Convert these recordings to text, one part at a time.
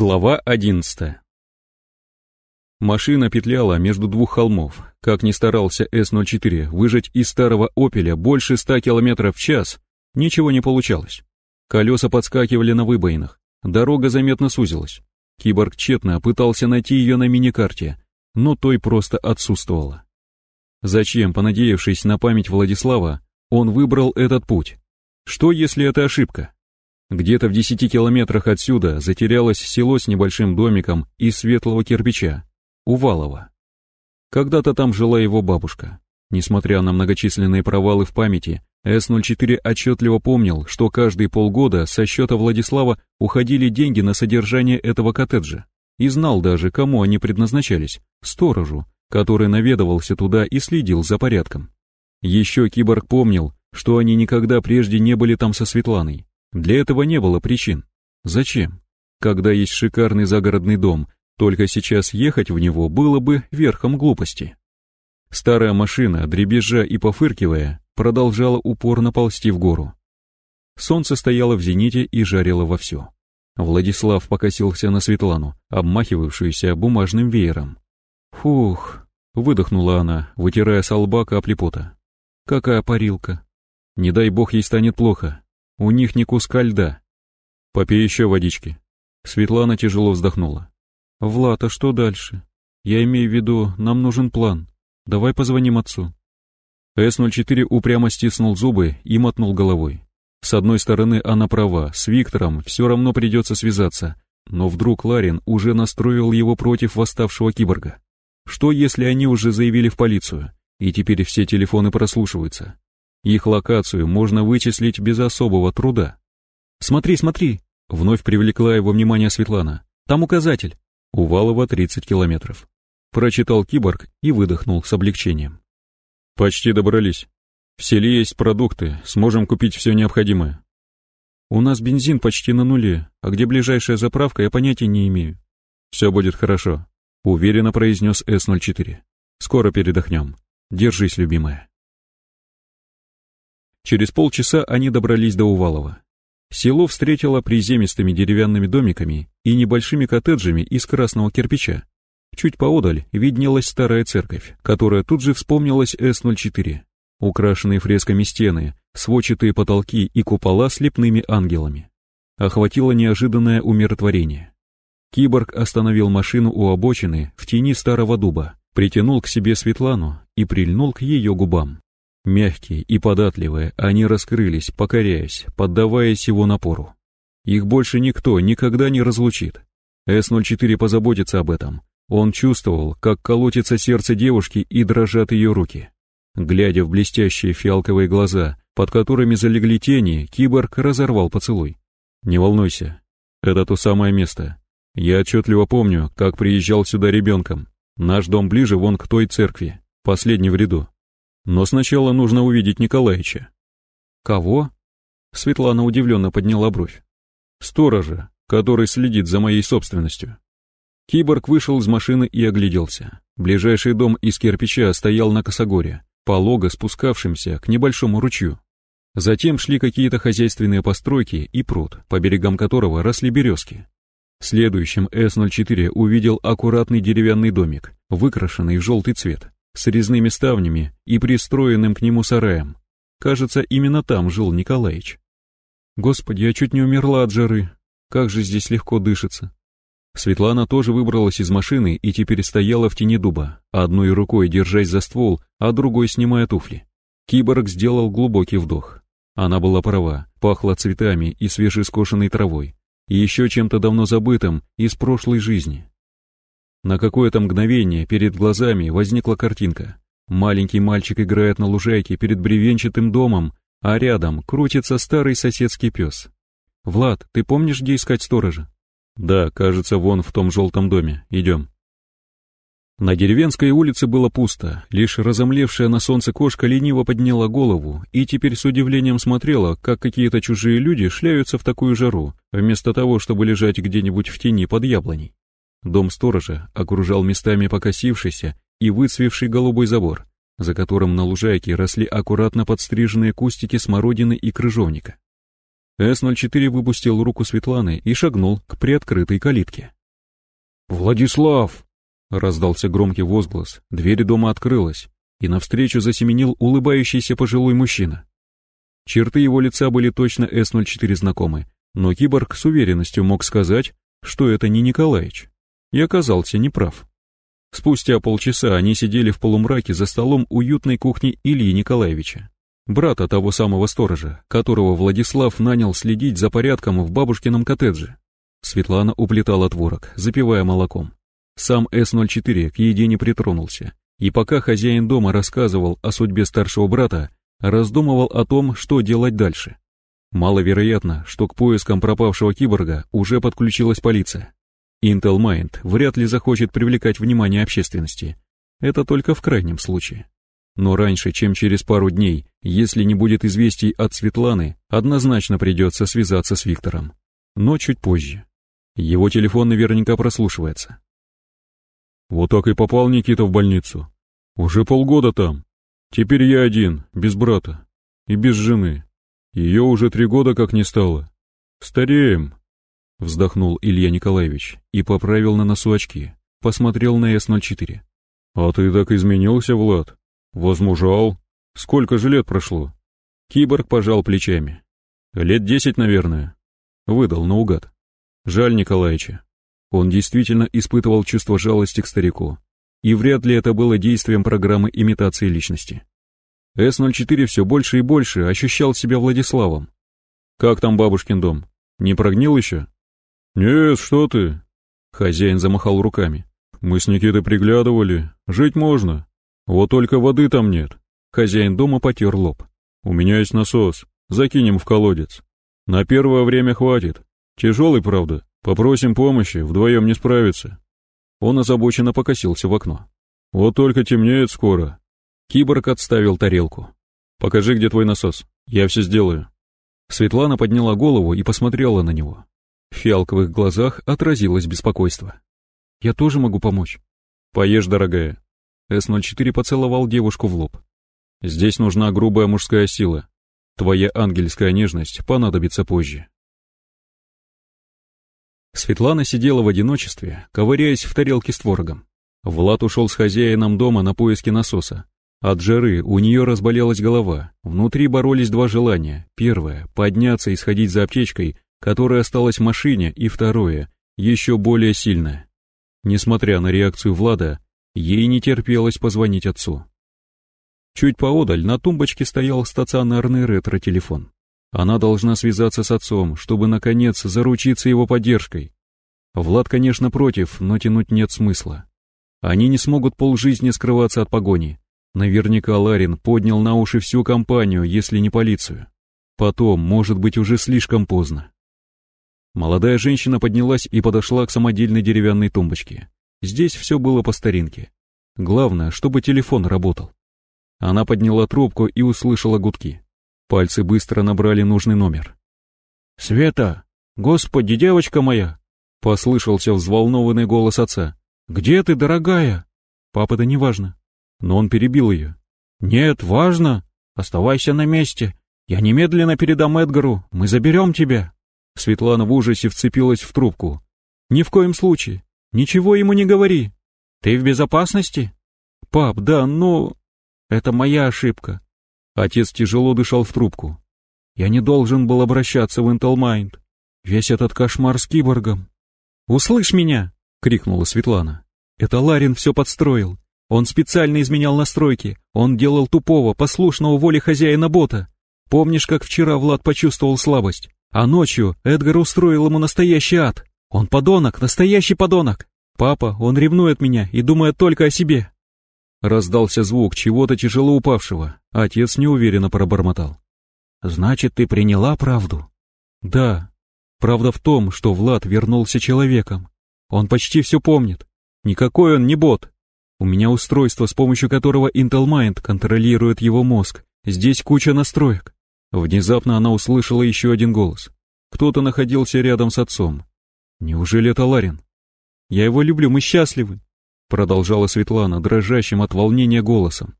Глава 11 Машина петляла между двух холмов. Как ни старался С-04 выжать из старого «Опеля» больше ста километров в час, ничего не получалось. Колеса подскакивали на выбоинах, дорога заметно сузилась. Киборг тщетно пытался найти ее на миникарте, но той просто отсутствовала. Зачем, понадеявшись на память Владислава, он выбрал этот путь? Что, если это ошибка? Где-то в десяти километрах отсюда затерялось село с небольшим домиком из светлого кирпича, Увалово. Когда-то там жила его бабушка. Несмотря на многочисленные провалы в памяти, С-04 отчетливо помнил, что каждые полгода со счета Владислава уходили деньги на содержание этого коттеджа. И знал даже, кому они предназначались – сторожу, который наведывался туда и следил за порядком. Еще киборг помнил, что они никогда прежде не были там со Светланой, для этого не было причин. Зачем? Когда есть шикарный загородный дом, только сейчас ехать в него было бы верхом глупости. Старая машина, дребезжа и пофыркивая, продолжала упорно ползти в гору. Солнце стояло в зените и жарило вовсю. Владислав покосился на Светлану, обмахивавшуюся бумажным веером. «Фух!» — выдохнула она, вытирая с лба капли пота. «Какая парилка! Не дай бог ей станет плохо, у них не куска льда. Попей еще водички. Светлана тяжело вздохнула. Влад, а что дальше? Я имею в виду, нам нужен план. Давай позвоним отцу. С-04 упрямо стиснул зубы и мотнул головой. С одной стороны, она права, с Виктором все равно придется связаться, но вдруг Ларин уже настроил его против восставшего киборга. Что если они уже заявили в полицию, и теперь все телефоны прослушиваются? Их локацию можно вычислить без особого труда. «Смотри, смотри!» — вновь привлекла его внимание Светлана. «Там указатель!» Увалова 30 километров. Прочитал киборг и выдохнул с облегчением. «Почти добрались. В селе есть продукты, сможем купить все необходимое». «У нас бензин почти на нуле, а где ближайшая заправка, я понятия не имею». «Все будет хорошо», — уверенно произнес С-04. «Скоро передохнем. Держись, любимая». Через полчаса они добрались до Увалова. Село встретило приземистыми деревянными домиками и небольшими коттеджами из красного кирпича. Чуть поодаль виднелась старая церковь, которая тут же вспомнилась С-04. Украшенные фресками стены, сводчатые потолки и купола с лепными ангелами. Охватило неожиданное умиротворение. Киборг остановил машину у обочины в тени старого дуба, притянул к себе Светлану и прильнул к ее губам. Мягкие и податливые, они раскрылись, покоряясь, поддаваясь его напору. Их больше никто никогда не разлучит. С-04 позаботится об этом. Он чувствовал, как колотится сердце девушки и дрожат ее руки. Глядя в блестящие фиалковые глаза, под которыми залегли тени, киборг разорвал поцелуй. «Не волнуйся, это то самое место. Я отчетливо помню, как приезжал сюда ребенком. Наш дом ближе вон к той церкви, последний в ряду. Но сначала нужно увидеть Николаевича. Кого? Светлана удивленно подняла бровь. Сторожа, который следит за моей собственностью. Киборг вышел из машины и огляделся. Ближайший дом из кирпича стоял на косогоре, полого спускавшимся к небольшому ручью. Затем шли какие-то хозяйственные постройки и пруд, по берегам которого росли березки. Следующим С-04 увидел аккуратный деревянный домик, выкрашенный в желтый цвет с резными ставнями и пристроенным к нему сараем. Кажется, именно там жил Николаич. Господи, я чуть не умерла от жары. Как же здесь легко дышится. Светлана тоже выбралась из машины и теперь стояла в тени дуба, одной рукой держась за ствол, а другой снимая туфли. Киборг сделал глубокий вдох. Она была права, пахло цветами и свежескошенной травой, и еще чем-то давно забытым из прошлой жизни. На какое-то мгновение перед глазами возникла картинка. Маленький мальчик играет на лужайке перед бревенчатым домом, а рядом крутится старый соседский пес. «Влад, ты помнишь, где искать сторожа?» «Да, кажется, вон в том желтом доме. Идем». На деревенской улице было пусто, лишь разомлевшая на солнце кошка лениво подняла голову и теперь с удивлением смотрела, как какие-то чужие люди шляются в такую жару, вместо того, чтобы лежать где-нибудь в тени под яблоней. Дом сторожа окружал местами покосившийся и выцвевший голубой забор, за которым на лужайке росли аккуратно подстриженные кустики смородины и крыжовника. С-04 выпустил руку Светланы и шагнул к приоткрытой калитке. «Владислав!» — раздался громкий возглас, дверь дома открылась, и навстречу засеменил улыбающийся пожилой мужчина. Черты его лица были точно С-04 знакомы, но киборг с уверенностью мог сказать, что это не Николаевич. И оказался неправ. Спустя полчаса они сидели в полумраке за столом уютной кухни Ильи Николаевича, брата того самого сторожа, которого Владислав нанял следить за порядком в бабушкином коттедже. Светлана уплетала творог, запивая молоком. Сам С-04 к еде не притронулся, и пока хозяин дома рассказывал о судьбе старшего брата, раздумывал о том, что делать дальше. Маловероятно, что к поискам пропавшего киборга уже подключилась полиция. Intel Mind вряд ли захочет привлекать внимание общественности. Это только в крайнем случае. Но раньше, чем через пару дней, если не будет известий от Светланы, однозначно придется связаться с Виктором. Но чуть позже. Его телефон наверняка прослушивается. Вот так и попал Никита в больницу. Уже полгода там. Теперь я один, без брата. И без жены. Ее уже три года как не стало. Стареем. Вздохнул Илья Николаевич и поправил на носу очки. Посмотрел на С-04. А ты так изменился, Влад? Возмужал? Сколько же лет прошло? Киборг пожал плечами. Лет десять, наверное. Выдал наугад. Жаль Николаевича. Он действительно испытывал чувство жалости к старику. И вряд ли это было действием программы имитации личности. С-04 все больше и больше ощущал себя Владиславом. «Как там бабушкин дом? Не прогнил еще?» «Нет, что ты!» Хозяин замахал руками. «Мы с Никитой приглядывали. Жить можно. Вот только воды там нет». Хозяин дома потер лоб. «У меня есть насос. Закинем в колодец. На первое время хватит. Тяжелый, правда. Попросим помощи, вдвоем не справиться». Он озабоченно покосился в окно. «Вот только темнеет скоро. Киборг отставил тарелку. «Покажи, где твой насос. Я все сделаю». Светлана подняла голову и посмотрела на него. В фиалковых глазах отразилось беспокойство. «Я тоже могу помочь». «Поешь, дорогая». С-04 поцеловал девушку в лоб. «Здесь нужна грубая мужская сила. Твоя ангельская нежность понадобится позже». Светлана сидела в одиночестве, ковыряясь в тарелке с творогом. Влад ушел с хозяином дома на поиски насоса, от жары у нее разболелась голова, внутри боролись два желания. Первое — подняться и сходить за аптечкой, которая осталась в машине, и второе — еще более сильное. Несмотря на реакцию Влада, ей не терпелось позвонить отцу. Чуть поодаль на тумбочке стоял стационарный ретро-телефон. Она должна связаться с отцом, чтобы, наконец, заручиться его поддержкой. Влад, конечно, против, но тянуть нет смысла. Они не смогут полжизни скрываться от погони, Наверняка Ларин поднял на уши всю компанию, если не полицию. Потом, может быть, уже слишком поздно. Молодая женщина поднялась и подошла к самодельной деревянной тумбочке. Здесь все было по старинке. Главное, чтобы телефон работал. Она подняла трубку и услышала гудки. Пальцы быстро набрали нужный номер. «Света! Господи, девочка моя!» Послышался взволнованный голос отца. «Где ты, дорогая?» «Папа-то неважно но он перебил ее. «Нет, важно. Оставайся на месте. Я немедленно передам Эдгару. Мы заберем тебя». Светлана в ужасе вцепилась в трубку. «Ни в коем случае. Ничего ему не говори. Ты в безопасности?» «Пап, да, но...» «Это моя ошибка». Отец тяжело дышал в трубку. «Я не должен был обращаться в Интелмайнд. Весь этот кошмар с киборгом». «Услышь меня!» — крикнула Светлана. «Это Ларин все подстроил. Он специально изменял настройки, он делал тупого, послушного воле хозяина бота. Помнишь, как вчера Влад почувствовал слабость? А ночью Эдгар устроил ему настоящий ад. Он подонок, настоящий подонок. Папа, он ревнует меня и думает только о себе. Раздался звук чего-то тяжело упавшего. Отец неуверенно пробормотал. «Значит, ты приняла правду?» «Да. Правда в том, что Влад вернулся человеком. Он почти все помнит. Никакой он не бот. У меня устройство, с помощью которого Intel Mind контролирует его мозг. Здесь куча настроек. Внезапно она услышала еще один голос. Кто-то находился рядом с отцом. Неужели это Ларин? Я его люблю, мы счастливы, продолжала Светлана дрожащим от волнения голосом.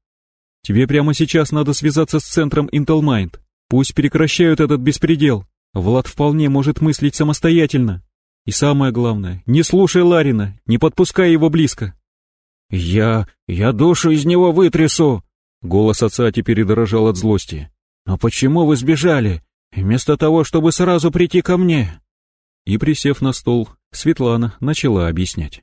Тебе прямо сейчас надо связаться с центром Intel Mind. Пусть прекращают этот беспредел. Влад вполне может мыслить самостоятельно. И самое главное, не слушай Ларина, не подпускай его близко. «Я... я душу из него вытрясу!» Голос отца теперь дрожал от злости. «Но почему вы сбежали, вместо того, чтобы сразу прийти ко мне?» И, присев на стол, Светлана начала объяснять.